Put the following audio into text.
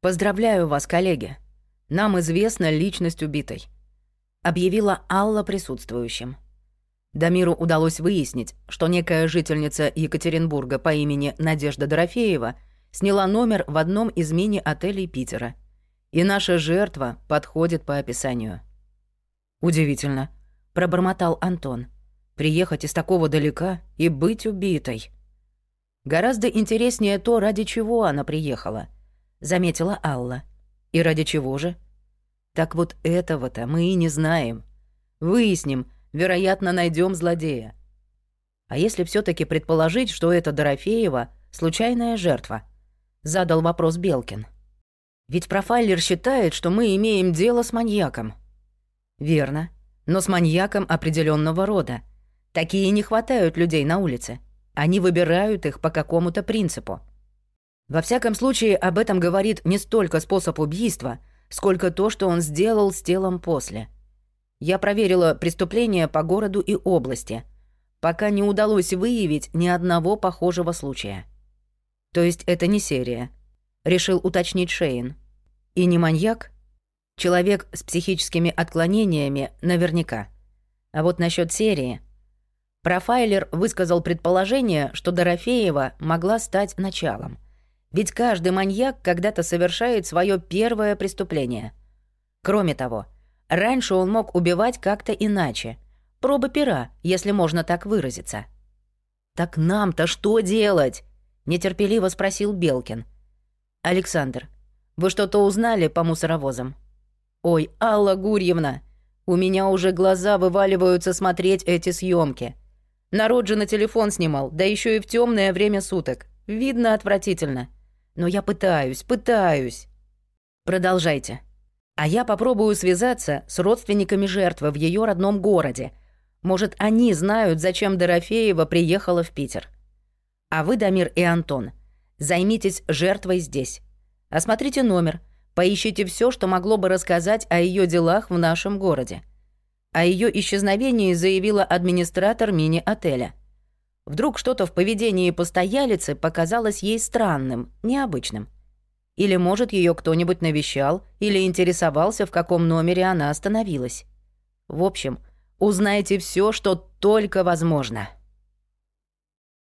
«Поздравляю вас, коллеги. Нам известна личность убитой», — объявила Алла присутствующим. Дамиру удалось выяснить, что некая жительница Екатеринбурга по имени Надежда Дорофеева сняла номер в одном из мини-отелей Питера. И наша жертва подходит по описанию. «Удивительно», — пробормотал Антон. «Приехать из такого далека и быть убитой». Гораздо интереснее то, ради чего она приехала —— заметила Алла. «И ради чего же?» «Так вот этого-то мы и не знаем. Выясним, вероятно, найдем злодея. А если все таки предположить, что это Дорофеева — случайная жертва?» — задал вопрос Белкин. «Ведь профайлер считает, что мы имеем дело с маньяком». «Верно, но с маньяком определенного рода. Такие не хватают людей на улице. Они выбирают их по какому-то принципу». Во всяком случае, об этом говорит не столько способ убийства, сколько то, что он сделал с телом после. Я проверила преступления по городу и области, пока не удалось выявить ни одного похожего случая. То есть это не серия, решил уточнить Шейн. И не маньяк? Человек с психическими отклонениями наверняка. А вот насчет серии... Профайлер высказал предположение, что Дорофеева могла стать началом — ведь каждый маньяк когда-то совершает свое первое преступление. Кроме того, раньше он мог убивать как-то иначе. Проба пера, если можно так выразиться. «Так нам-то что делать?» — нетерпеливо спросил Белкин. «Александр, вы что-то узнали по мусоровозам?» «Ой, Алла Гурьевна, у меня уже глаза вываливаются смотреть эти съемки. Народ же на телефон снимал, да еще и в темное время суток. Видно отвратительно. Но я пытаюсь, пытаюсь. Продолжайте. А я попробую связаться с родственниками жертвы в ее родном городе. Может, они знают, зачем Дорофеева приехала в Питер. А вы, Дамир и Антон, займитесь жертвой здесь. Осмотрите номер, поищите все, что могло бы рассказать о ее делах в нашем городе. О ее исчезновении заявила администратор мини-отеля. Вдруг что-то в поведении постоялицы показалось ей странным, необычным. Или, может, ее кто-нибудь навещал или интересовался, в каком номере она остановилась. В общем, узнайте все, что только возможно.